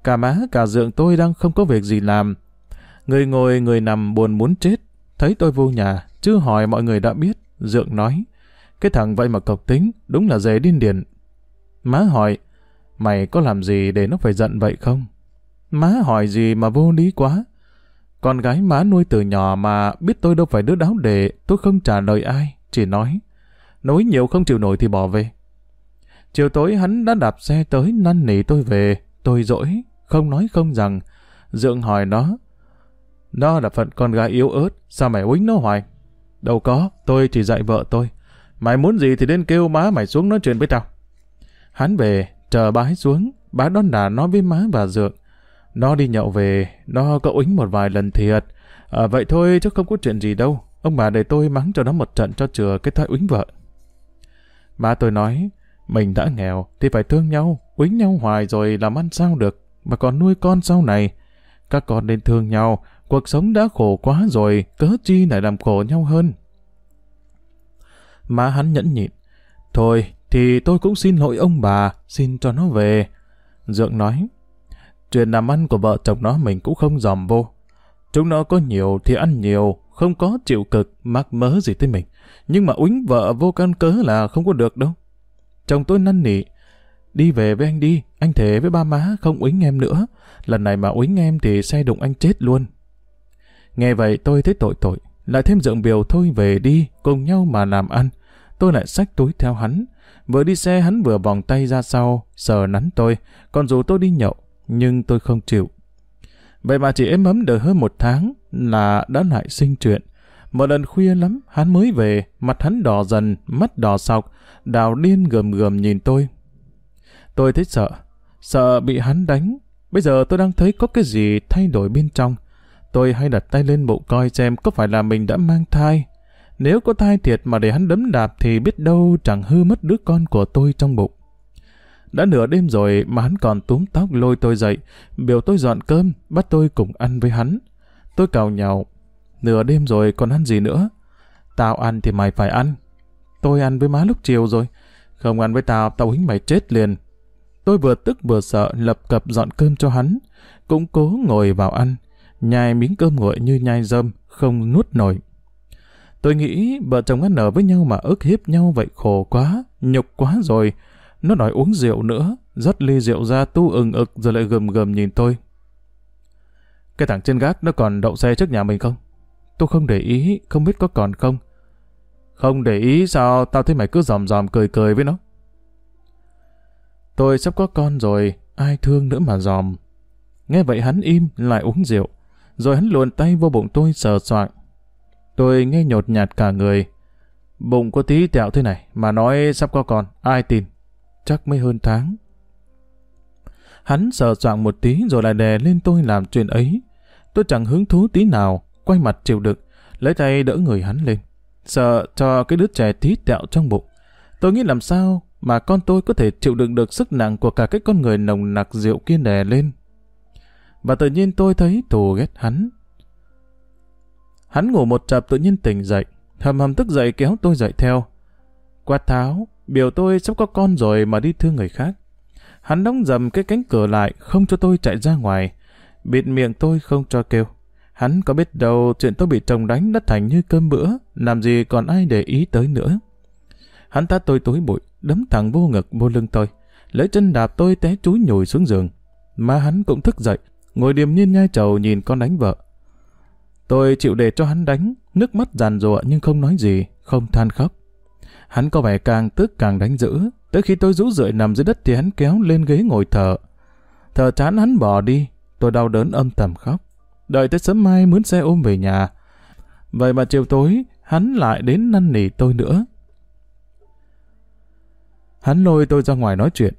Cả má cả dượng tôi đang không có việc gì làm. Người ngồi người nằm buồn muốn chết. Thấy tôi vô nhà, chưa hỏi mọi người đã biết. Dượng nói, cái thằng vậy mà cộc tính, đúng là dễ điên điển. Má hỏi, mày có làm gì để nó phải giận vậy không? Má hỏi gì mà vô lý quá. Con gái má nuôi từ nhỏ mà biết tôi đâu phải đứa đáo để, tôi không trả lời ai, chỉ nói. Nói nhiều không chịu nổi thì bỏ về. Chiều tối hắn đã đạp xe tới năn nỉ tôi về, tôi dỗi, không nói không rằng. Dượng hỏi nó, nó là phận con gái yếu ớt, sao mày uýnh nó hoài? Đâu có, tôi chỉ dạy vợ tôi. Mày muốn gì thì đến kêu má mày xuống nói chuyện với tao. Hắn về, chờ bá xuống, bá đón đà nó với má và dượng. Nó đi nhậu về, nó có uýnh một vài lần thiệt. À, vậy thôi chứ không có chuyện gì đâu. Ông bà để tôi mắng cho nó một trận cho chừa cái thói uýnh vợ. Má tôi nói, mình đã nghèo thì phải thương nhau, uýnh nhau hoài rồi làm ăn sao được, mà còn nuôi con sau này. Các con nên thương nhau, cuộc sống đã khổ quá rồi, cớ chi lại làm khổ nhau hơn. Má hắn nhẫn nhịn. Thôi, thì tôi cũng xin lỗi ông bà, xin cho nó về. Dượng nói, chuyện làm ăn của vợ chồng nó mình cũng không dòm vô. Chúng nó có nhiều thì ăn nhiều, không có chịu cực, mắc mớ gì tới mình. Nhưng mà uýnh vợ vô căn cớ là không có được đâu. Chồng tôi năn nỉ, đi về với anh đi, anh thề với ba má không uýnh em nữa. Lần này mà uýnh em thì xe đụng anh chết luôn. Nghe vậy tôi thấy tội tội, lại thêm dượng biểu thôi về đi, cùng nhau mà làm ăn. Tôi lại xách túi theo hắn. Vừa đi xe hắn vừa vòng tay ra sau, sờ nắn tôi, còn dù tôi đi nhậu, nhưng tôi không chịu. Vậy mà chỉ êm ấm đợi hơn một tháng là đã lại sinh chuyện. Một lần khuya lắm, hắn mới về, mặt hắn đỏ dần, mắt đỏ sọc, đào điên gườm gườm nhìn tôi. Tôi thấy sợ, sợ bị hắn đánh. Bây giờ tôi đang thấy có cái gì thay đổi bên trong. Tôi hay đặt tay lên bụng coi xem có phải là mình đã mang thai. Nếu có thai thiệt mà để hắn đấm đạp thì biết đâu chẳng hư mất đứa con của tôi trong bụng. Đã nửa đêm rồi mà hắn còn túm tóc lôi tôi dậy, biểu tôi dọn cơm, bắt tôi cùng ăn với hắn. Tôi cào nhào, nửa đêm rồi còn ăn gì nữa? Tao ăn thì mày phải ăn. Tôi ăn với má lúc chiều rồi. Không ăn với tao, tao hính mày chết liền. Tôi vừa tức vừa sợ lập cập dọn cơm cho hắn. Cũng cố ngồi vào ăn. Nhai miếng cơm nguội như nhai dâm không nuốt nổi. Tôi nghĩ vợ chồng ăn ở với nhau mà ức hiếp nhau vậy khổ quá, nhục quá rồi. Nó đòi uống rượu nữa, rót ly rượu ra tu ừng ực rồi lại gầm gầm nhìn tôi. Cái thằng trên gác nó còn đậu xe trước nhà mình không? Tôi không để ý, không biết có còn không. Không để ý sao tao thấy mày cứ dòm dòm cười cười với nó. Tôi sắp có con rồi, ai thương nữa mà dòm. Nghe vậy hắn im, lại uống rượu. Rồi hắn luồn tay vô bụng tôi sờ soạng. Tôi nghe nhột nhạt cả người. Bụng có tí tẹo thế này, mà nói sắp có con, ai tin? Chắc mới hơn tháng. Hắn sờ soạn một tí rồi lại đè lên tôi làm chuyện ấy. Tôi chẳng hứng thú tí nào, quay mặt chịu đựng, lấy tay đỡ người hắn lên. Sợ cho cái đứa trẻ tí tẹo trong bụng. Tôi nghĩ làm sao mà con tôi có thể chịu đựng được sức nặng của cả cái con người nồng nặc rượu kia đè lên. Và tự nhiên tôi thấy thù ghét hắn. Hắn ngủ một chập tự nhiên tỉnh dậy, hầm hầm tức dậy kéo tôi dậy theo. Quát tháo, biểu tôi sắp có con rồi mà đi thương người khác. Hắn đóng dầm cái cánh cửa lại, không cho tôi chạy ra ngoài. Bịt miệng tôi không cho kêu. Hắn có biết đâu chuyện tôi bị chồng đánh đã thành như cơm bữa, làm gì còn ai để ý tới nữa. Hắn ta tôi túi bụi, đấm thẳng vô ngực vô lưng tôi, lấy chân đạp tôi té chúi nhồi xuống giường. Mà hắn cũng thức dậy, ngồi điềm nhiên nhai trầu nhìn con đánh vợ. Tôi chịu để cho hắn đánh, nước mắt giàn rụa nhưng không nói gì, không than khóc. Hắn có vẻ càng tức càng đánh dữ, tới khi tôi rũ rượi nằm dưới đất thì hắn kéo lên ghế ngồi thở. Thở chán hắn bỏ đi, tôi đau đớn âm thầm khóc. Đợi tới sớm mai mướn xe ôm về nhà. Vậy mà chiều tối, hắn lại đến năn nỉ tôi nữa. Hắn lôi tôi ra ngoài nói chuyện.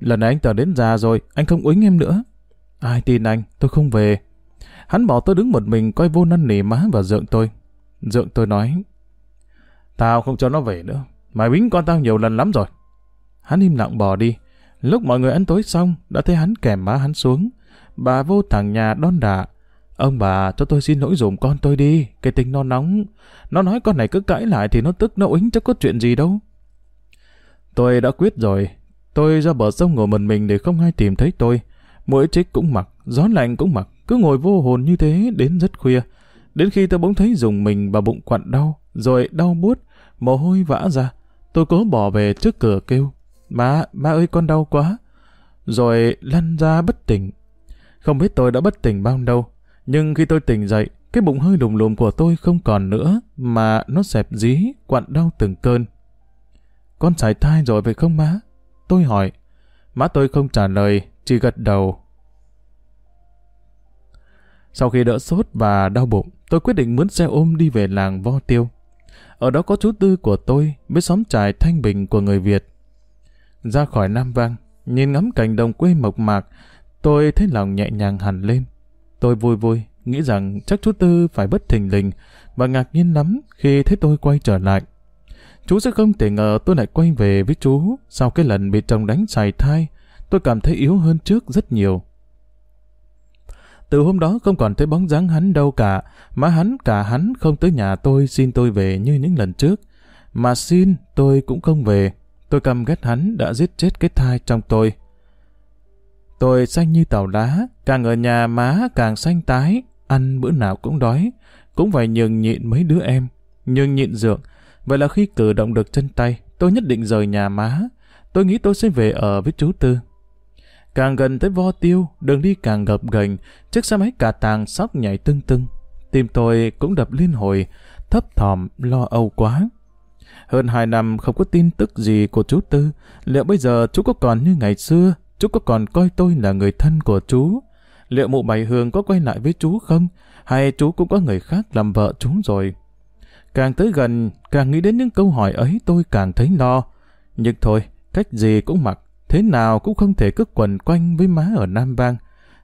Lần này anh tờ đến già rồi, anh không uýnh em nữa. Ai tin anh, tôi không về. Hắn bỏ tôi đứng một mình coi vô năn nỉ má và dượng tôi. Dượng tôi nói, Tao không cho nó về nữa. Mày bính con tao nhiều lần lắm rồi. Hắn im lặng bỏ đi. Lúc mọi người ăn tối xong, đã thấy hắn kèm má hắn xuống. Bà vô thẳng nhà đón đà. Ông bà cho tôi xin lỗi dùm con tôi đi. Cái tính nó nóng. Nó nói con này cứ cãi lại thì nó tức nó uính chắc có chuyện gì đâu. Tôi đã quyết rồi. Tôi ra bờ sông ngồi một mình để không ai tìm thấy tôi. Mũi trích cũng mặc, gió lạnh cũng mặc. Cứ ngồi vô hồn như thế đến rất khuya. Đến khi tôi bỗng thấy dùng mình và bụng quặn đau, rồi đau buốt, mồ hôi vã ra. Tôi cố bỏ về trước cửa kêu, má, má ơi con đau quá. Rồi lăn ra bất tỉnh. Không biết tôi đã bất tỉnh bao lâu, nhưng khi tôi tỉnh dậy, cái bụng hơi lùm lùm của tôi không còn nữa, mà nó xẹp dí, quặn đau từng cơn. Con sải thai rồi phải không má? Tôi hỏi. Má tôi không trả lời, chỉ gật đầu. Sau khi đỡ sốt và đau bụng, tôi quyết định mướn xe ôm đi về làng Vo Tiêu. Ở đó có chú Tư của tôi với xóm trài thanh bình của người Việt. Ra khỏi Nam Vang, nhìn ngắm cảnh đồng quê mộc mạc, tôi thấy lòng nhẹ nhàng hẳn lên. Tôi vui vui, nghĩ rằng chắc chú Tư phải bất thình lình và ngạc nhiên lắm khi thấy tôi quay trở lại. Chú sẽ không thể ngờ tôi lại quay về với chú sau cái lần bị chồng đánh xài thai. Tôi cảm thấy yếu hơn trước rất nhiều. Từ hôm đó không còn thấy bóng dáng hắn đâu cả, mà hắn cả hắn không tới nhà tôi xin tôi về như những lần trước. Mà xin tôi cũng không về. Tôi căm ghét hắn đã giết chết cái thai trong tôi. Tôi xanh như tàu đá, càng ở nhà má càng xanh tái, ăn bữa nào cũng đói, cũng phải nhường nhịn mấy đứa em, nhường nhịn dượng. Vậy là khi cử động được chân tay, tôi nhất định rời nhà má. Tôi nghĩ tôi sẽ về ở với chú Tư. Càng gần tới vo tiêu, đường đi càng gập ghềnh, chiếc xe máy cả tàng sóc nhảy tưng tưng. Tim tôi cũng đập liên hồi, thấp thỏm, lo âu quá. Hơn hai năm không có tin tức gì của chú Tư, liệu bây giờ chú có còn như ngày xưa, chú có còn coi tôi là người thân của chú? Liệu mụ bảy hương có quay lại với chú không? Hay chú cũng có người khác làm vợ chú rồi? Càng tới gần, càng nghĩ đến những câu hỏi ấy tôi càng thấy lo. Nhưng thôi, cách gì cũng mặc, thế nào cũng không thể cứ quần quanh với má ở Nam Vang.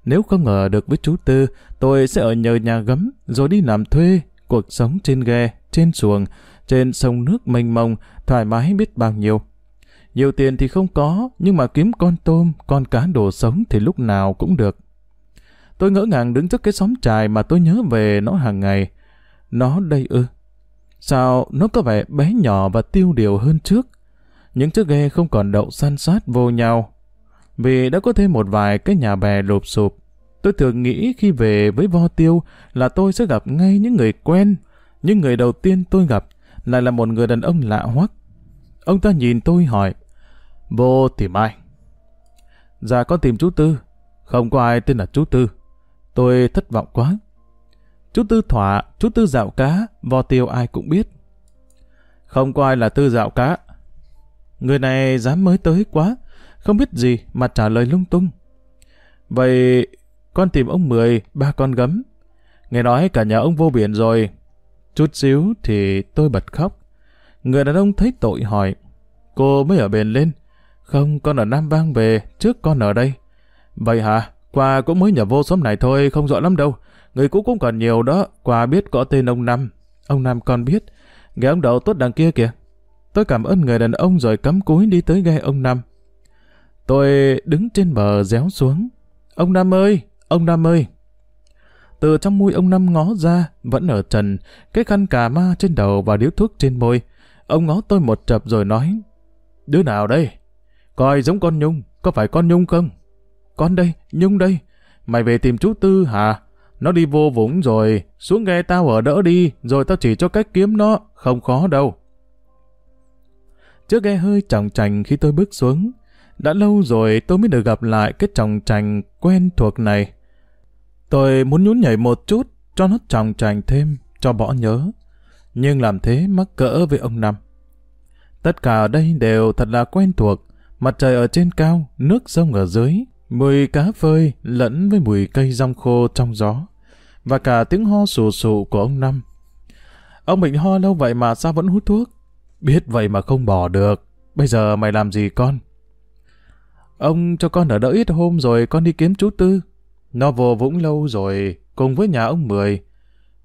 Nếu không ngờ được với chú Tư, tôi sẽ ở nhờ nhà gấm, rồi đi làm thuê, cuộc sống trên ghe, trên xuồng, trên sông nước mênh mông, thoải mái biết bao nhiêu. Nhiều tiền thì không có, nhưng mà kiếm con tôm, con cá đồ sống thì lúc nào cũng được. Tôi ngỡ ngàng đứng trước cái xóm trài mà tôi nhớ về nó hàng ngày. Nó đây ư. Sao nó có vẻ bé nhỏ và tiêu điều hơn trước? Những chiếc ghe không còn đậu san sát vô nhau. Vì đã có thêm một vài cái nhà bè lụp sụp, tôi thường nghĩ khi về với vo tiêu là tôi sẽ gặp ngay những người quen. Nhưng người đầu tiên tôi gặp lại là một người đàn ông lạ hoắc. Ông ta nhìn tôi hỏi, vô tìm ai? Dạ con tìm chú Tư, không có ai tên là chú Tư. Tôi thất vọng quá. Chú Tư thỏa, chú Tư dạo cá, vo tiêu ai cũng biết. Không có ai là Tư dạo cá, Người này dám mới tới quá, không biết gì mà trả lời lung tung. Vậy con tìm ông Mười, ba con gấm. Nghe nói cả nhà ông vô biển rồi. Chút xíu thì tôi bật khóc. Người đàn ông thấy tội hỏi. Cô mới ở bền lên. Không, con ở Nam Vang về, trước con ở đây. Vậy hả? Quà cũng mới nhập vô xóm này thôi, không rõ lắm đâu. Người cũ cũng còn nhiều đó, quà biết có tên ông Năm. Ông Năm con biết. Nghe ông đầu tốt đằng kia kìa. Tôi cảm ơn người đàn ông rồi cắm cúi đi tới ghe ông Năm. Tôi đứng trên bờ réo xuống. Ông Năm ơi! Ông Năm ơi! Từ trong mũi ông Năm ngó ra, vẫn ở trần, cái khăn cà ma trên đầu và điếu thuốc trên môi. Ông ngó tôi một chập rồi nói, Đứa nào đây? Coi giống con Nhung, có phải con Nhung không? Con đây, Nhung đây. Mày về tìm chú Tư hả? Nó đi vô vũng rồi, xuống ghe tao ở đỡ đi, rồi tao chỉ cho cách kiếm nó, không khó đâu. Chiếc ghe hơi trọng trành khi tôi bước xuống. Đã lâu rồi tôi mới được gặp lại cái trọng trành quen thuộc này. Tôi muốn nhún nhảy một chút cho nó trọng trành thêm, cho bỏ nhớ. Nhưng làm thế mắc cỡ với ông Năm. Tất cả ở đây đều thật là quen thuộc. Mặt trời ở trên cao, nước sông ở dưới, mùi cá phơi lẫn với mùi cây rong khô trong gió. Và cả tiếng ho sù sù của ông Năm. Ông bệnh ho lâu vậy mà sao vẫn hút thuốc? Biết vậy mà không bỏ được. Bây giờ mày làm gì con? Ông cho con ở đỡ ít hôm rồi con đi kiếm chú Tư. Nó vô Vũng lâu rồi, cùng với nhà ông Mười.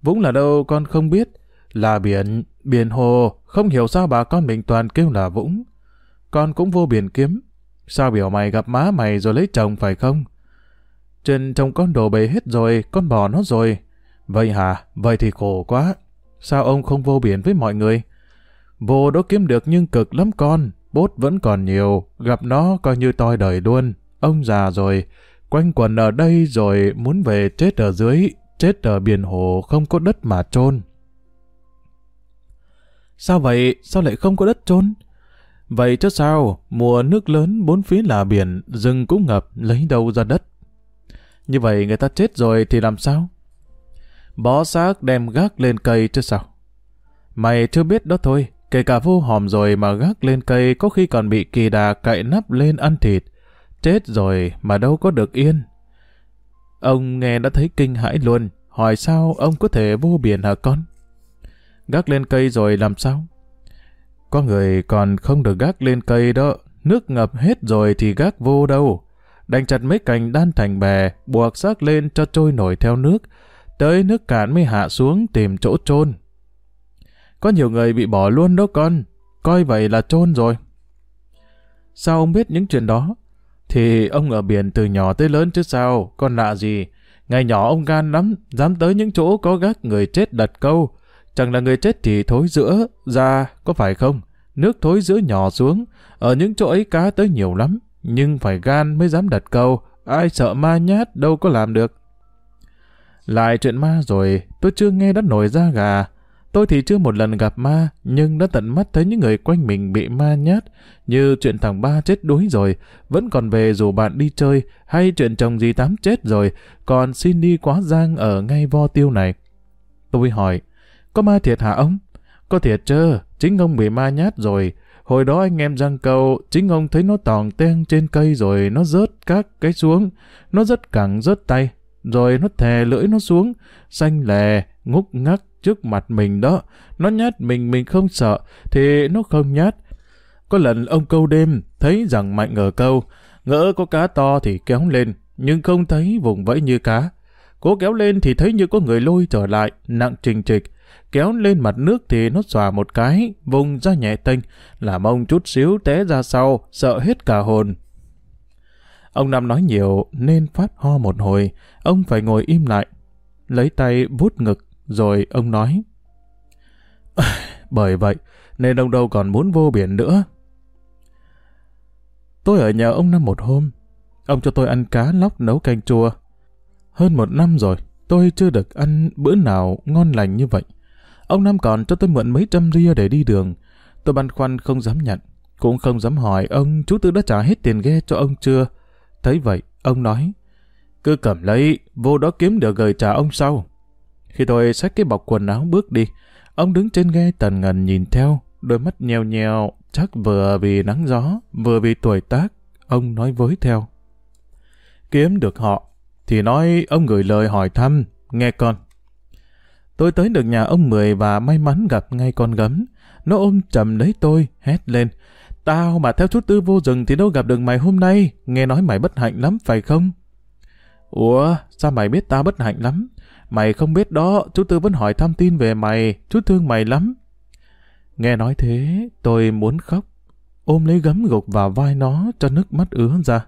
Vũng là đâu con không biết, là biển, biển hồ, không hiểu sao bà con mình toàn kêu là Vũng. Con cũng vô biển kiếm. Sao biểu mày gặp má mày rồi lấy chồng phải không? Trên chồng con đổ bể hết rồi, con bỏ nó rồi. Vậy hả? Vậy thì khổ quá. Sao ông không vô biển với mọi người? Vô đó kiếm được nhưng cực lắm con. Bốt vẫn còn nhiều, gặp nó coi như toi đời luôn. Ông già rồi, quanh quần ở đây rồi muốn về chết ở dưới, chết ở biển hồ không có đất mà chôn. Sao vậy? Sao lại không có đất chôn? Vậy chứ sao? Mùa nước lớn bốn phía là biển, rừng cũng ngập, lấy đâu ra đất? Như vậy người ta chết rồi thì làm sao? Bó xác đem gác lên cây chứ sao? Mày chưa biết đó thôi, kể cả vô hòm rồi mà gác lên cây có khi còn bị kỳ đà cậy nắp lên ăn thịt. Chết rồi mà đâu có được yên. Ông nghe đã thấy kinh hãi luôn, hỏi sao ông có thể vô biển hả con? Gác lên cây rồi làm sao? Có người còn không được gác lên cây đó, nước ngập hết rồi thì gác vô đâu. Đành chặt mấy cành đan thành bè, buộc xác lên cho trôi nổi theo nước, tới nước cạn mới hạ xuống tìm chỗ chôn. Có nhiều người bị bỏ luôn đó con, coi vậy là chôn rồi. Sao ông biết những chuyện đó? Thì ông ở biển từ nhỏ tới lớn chứ sao, con lạ gì. Ngày nhỏ ông gan lắm, dám tới những chỗ có gác người chết đặt câu. Chẳng là người chết thì thối giữa, ra, có phải không? Nước thối giữa nhỏ xuống, ở những chỗ ấy cá tới nhiều lắm, nhưng phải gan mới dám đặt câu, ai sợ ma nhát đâu có làm được. Lại chuyện ma rồi, tôi chưa nghe đã nổi da gà. Tôi thì chưa một lần gặp ma, nhưng đã tận mắt thấy những người quanh mình bị ma nhát, như chuyện thằng ba chết đuối rồi, vẫn còn về dù bạn đi chơi, hay chuyện chồng gì tám chết rồi, còn xin đi quá giang ở ngay vo tiêu này. Tôi hỏi, có ma thiệt hả ông? Có thiệt chứ, chính ông bị ma nhát rồi. Hồi đó anh em răng câu, chính ông thấy nó tòng ten trên cây rồi nó rớt các cái xuống. Nó rất cẳng rớt tay, rồi nó thè lưỡi nó xuống, xanh lè, ngúc ngắc trước mặt mình đó. Nó nhát mình mình không sợ, thì nó không nhát. Có lần ông câu đêm, thấy rằng mạnh ở câu, ngỡ có cá to thì kéo lên, nhưng không thấy vùng vẫy như cá. Cố kéo lên thì thấy như có người lôi trở lại, nặng trình trịch. Kéo lên mặt nước thì nó xòa một cái, vùng ra nhẹ tênh, làm ông chút xíu té ra sau, sợ hết cả hồn. Ông Năm nói nhiều nên phát ho một hồi, ông phải ngồi im lại, lấy tay vuốt ngực, rồi ông nói. Bởi vậy, nên ông đâu còn muốn vô biển nữa. Tôi ở nhà ông Năm một hôm, ông cho tôi ăn cá lóc nấu canh chua. Hơn một năm rồi, tôi chưa được ăn bữa nào ngon lành như vậy. Ông Năm còn cho tôi mượn mấy trăm ria để đi đường. Tôi băn khoăn không dám nhận, cũng không dám hỏi ông chú Tư đã trả hết tiền ghe cho ông chưa. Thấy vậy, ông nói, cứ cầm lấy, vô đó kiếm được gửi trả ông sau. Khi tôi xách cái bọc quần áo bước đi, ông đứng trên ghe tần ngần nhìn theo, đôi mắt nheo nheo, chắc vừa vì nắng gió, vừa vì tuổi tác, ông nói với theo. Kiếm được họ, thì nói ông gửi lời hỏi thăm, nghe con. Tôi tới được nhà ông Mười và may mắn gặp ngay con gấm. Nó ôm chầm lấy tôi, hét lên. Tao mà theo chút tư vô rừng thì đâu gặp được mày hôm nay. Nghe nói mày bất hạnh lắm, phải không? Ủa, sao mày biết tao bất hạnh lắm? Mày không biết đó, chú Tư vẫn hỏi thăm tin về mày, chú thương mày lắm. Nghe nói thế, tôi muốn khóc. Ôm lấy gấm gục vào vai nó cho nước mắt ứa ra.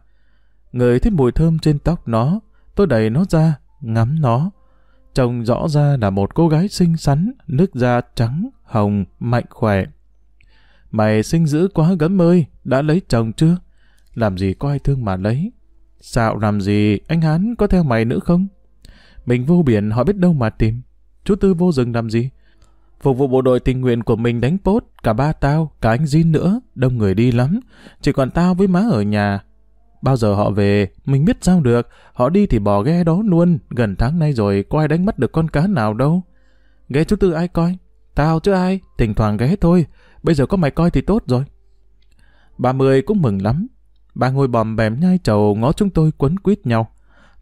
Người thấy mùi thơm trên tóc nó, tôi đẩy nó ra, ngắm nó. Trông rõ ra là một cô gái xinh xắn, nước da trắng, hồng, mạnh khỏe. Mày xinh dữ quá gấm ơi, đã lấy chồng chưa? Làm gì có ai thương mà lấy? Sao làm gì, anh Hán có theo mày nữa không? Mình vô biển họ biết đâu mà tìm. Chú Tư vô rừng làm gì? Phục vụ bộ đội tình nguyện của mình đánh pốt, cả ba tao, cả anh Jin nữa, đông người đi lắm. Chỉ còn tao với má ở nhà. Bao giờ họ về, mình biết sao được, họ đi thì bỏ ghe đó luôn, gần tháng nay rồi, có ai đánh mất được con cá nào đâu. Ghe chú Tư ai coi? Tao chứ ai, thỉnh thoảng ghé thôi, bây giờ có mày coi thì tốt rồi. Bà Mười cũng mừng lắm. Bà ngồi bòm bèm nhai trầu ngó chúng tôi quấn quýt nhau.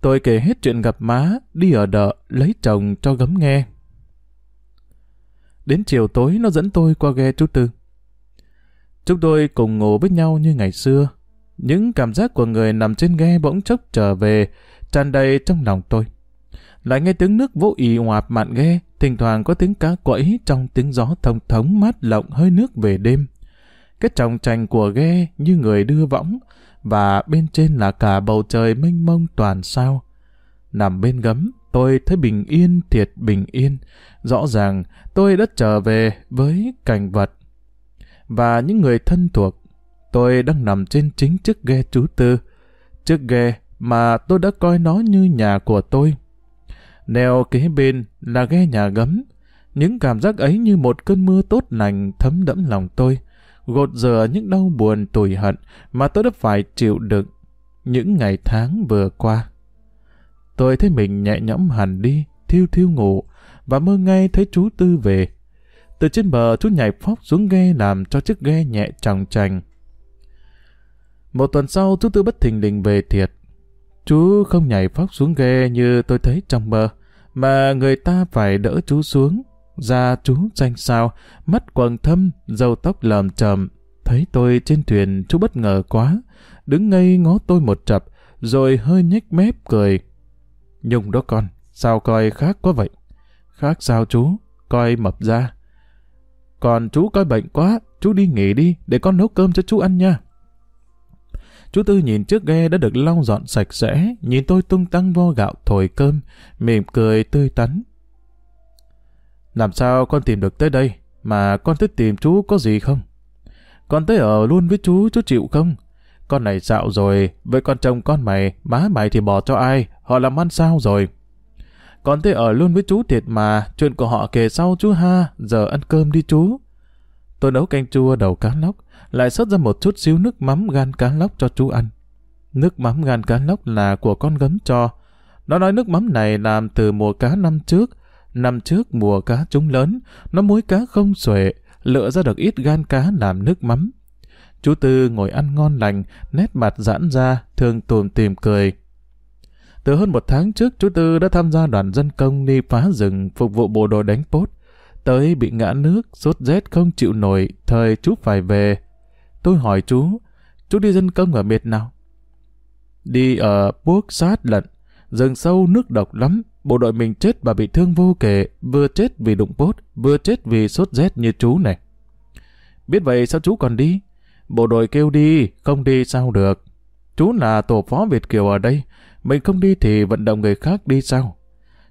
Tôi kể hết chuyện gặp má, đi ở đợ, lấy chồng cho gấm nghe. Đến chiều tối nó dẫn tôi qua ghe chú Tư. Chúng tôi cùng ngủ với nhau như ngày xưa. Những cảm giác của người nằm trên ghe bỗng chốc trở về, tràn đầy trong lòng tôi. Lại nghe tiếng nước vỗ ì ngoạp mạn ghe, thỉnh thoảng có tiếng cá quẫy trong tiếng gió thông thống mát lộng hơi nước về đêm. Cái trọng trành của ghe như người đưa võng, và bên trên là cả bầu trời mênh mông toàn sao. Nằm bên gấm, tôi thấy bình yên thiệt bình yên. Rõ ràng tôi đã trở về với cảnh vật và những người thân thuộc. Tôi đang nằm trên chính chiếc ghe chú Tư. Chiếc ghe mà tôi đã coi nó như nhà của tôi. Neo kế bên là ghe nhà gấm. Những cảm giác ấy như một cơn mưa tốt lành thấm đẫm lòng tôi, gột rửa những đau buồn tủi hận mà tôi đã phải chịu đựng những ngày tháng vừa qua. Tôi thấy mình nhẹ nhõm hẳn đi, thiêu thiêu ngủ, và mơ ngay thấy chú Tư về. Từ trên bờ chú nhảy phóc xuống ghe làm cho chiếc ghe nhẹ tròng trành. Một tuần sau chú Tư bất thình lình về thiệt. Chú không nhảy phóc xuống ghe như tôi thấy trong mơ, mà người ta phải đỡ chú xuống. Da chú xanh sao, mắt quầng thâm, râu tóc lờm chầm. Thấy tôi trên thuyền, chú bất ngờ quá. Đứng ngây ngó tôi một chập, rồi hơi nhếch mép cười. Nhung đó con, sao coi khác quá vậy? Khác sao chú? Coi mập ra. Còn chú coi bệnh quá, chú đi nghỉ đi, để con nấu cơm cho chú ăn nha. Chú Tư nhìn chiếc ghe đã được lau dọn sạch sẽ, nhìn tôi tung tăng vo gạo thổi cơm, mỉm cười tươi tắn. Làm sao con tìm được tới đây, mà con thích tìm chú có gì không? Con tới ở luôn với chú, chú chịu không? Con này dạo rồi, với con chồng con mày, má mày thì bỏ cho ai, họ làm ăn sao rồi? Con tới ở luôn với chú thiệt mà, chuyện của họ kể sau chú ha, giờ ăn cơm đi chú. Tôi nấu canh chua đầu cá lóc, lại xuất ra một chút xíu nước mắm gan cá lóc cho chú ăn. Nước mắm gan cá lóc là của con gấm cho. Nó nói nước mắm này làm từ mùa cá năm trước. Năm trước mùa cá trúng lớn, nó muối cá không xuể, lựa ra được ít gan cá làm nước mắm. Chú Tư ngồi ăn ngon lành, nét mặt giãn ra, thường tùm tìm cười. Từ hơn một tháng trước, chú Tư đã tham gia đoàn dân công đi phá rừng phục vụ bộ đội đánh pốt. Tới bị ngã nước, sốt rét không chịu nổi, thời chú phải về. Tôi hỏi chú, chú đi dân công ở miệt nào? Đi ở Puốc Sát Lận, rừng sâu nước độc lắm, bộ đội mình chết và bị thương vô kể, vừa chết vì đụng bốt, vừa chết vì sốt rét như chú này. Biết vậy sao chú còn đi? Bộ đội kêu đi, không đi sao được. Chú là tổ phó Việt Kiều ở đây, mình không đi thì vận động người khác đi sao?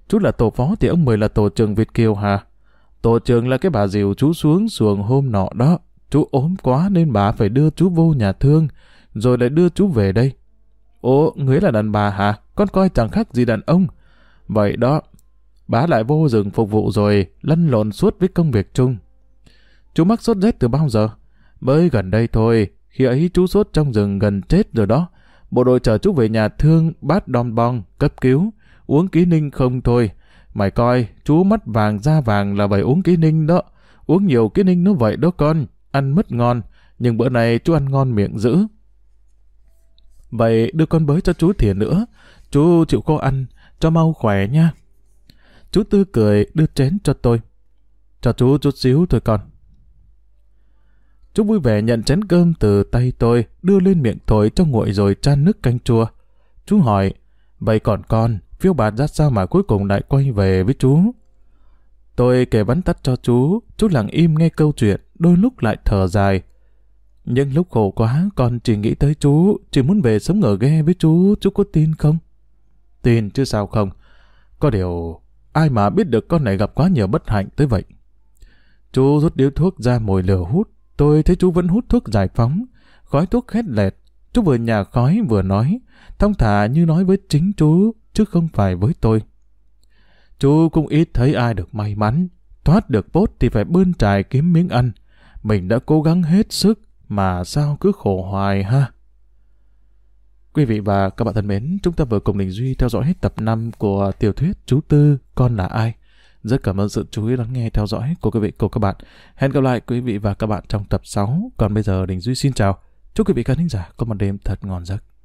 Chú là tổ phó thì ông Mười là tổ trưởng Việt Kiều hả? Tổ trưởng là cái bà dìu chú xuống xuồng hôm nọ đó. Chú ốm quá nên bà phải đưa chú vô nhà thương, rồi lại đưa chú về đây. Ồ, người là đàn bà hả? Con coi chẳng khác gì đàn ông. Vậy đó, bá lại vô rừng phục vụ rồi, lăn lộn suốt với công việc chung. Chú mắc sốt rét từ bao giờ? Mới gần đây thôi, khi ấy chú sốt trong rừng gần chết rồi đó. Bộ đội chở chú về nhà thương, bát đom bong, cấp cứu, uống ký ninh không thôi. Mày coi, chú mắt vàng da vàng là vậy uống ký ninh đó. Uống nhiều ký ninh nó vậy đó con, ăn mất ngon, nhưng bữa này chú ăn ngon miệng dữ. Vậy đưa con bới cho chú thìa nữa, chú chịu cô ăn, cho mau khỏe nha. Chú Tư cười đưa chén cho tôi. Cho chú chút xíu thôi con. Chú vui vẻ nhận chén cơm từ tay tôi, đưa lên miệng thổi cho nguội rồi chan nước canh chua. Chú hỏi, vậy còn con, phiêu bạt ra sao mà cuối cùng lại quay về với chú? Tôi kể bắn tắt cho chú, chú lặng im nghe câu chuyện, đôi lúc lại thở dài. Nhưng lúc khổ quá, con chỉ nghĩ tới chú, chỉ muốn về sống ở ghe với chú, chú có tin không? Tin chứ sao không? Có điều, ai mà biết được con này gặp quá nhiều bất hạnh tới vậy. Chú rút điếu thuốc ra mồi lửa hút, Tôi thấy chú vẫn hút thuốc giải phóng, khói thuốc khét lẹt. Chú vừa nhà khói vừa nói, thông thả như nói với chính chú, chứ không phải với tôi. Chú cũng ít thấy ai được may mắn, thoát được bốt thì phải bươn trải kiếm miếng ăn. Mình đã cố gắng hết sức, mà sao cứ khổ hoài ha? Quý vị và các bạn thân mến, chúng ta vừa cùng Đình Duy theo dõi hết tập 5 của tiểu thuyết Chú Tư, Con là ai? Rất cảm ơn sự chú ý lắng nghe theo dõi của quý vị cùng các bạn. Hẹn gặp lại quý vị và các bạn trong tập 6. Còn bây giờ Đình Duy xin chào. Chúc quý vị khán giả có một đêm thật ngon giấc.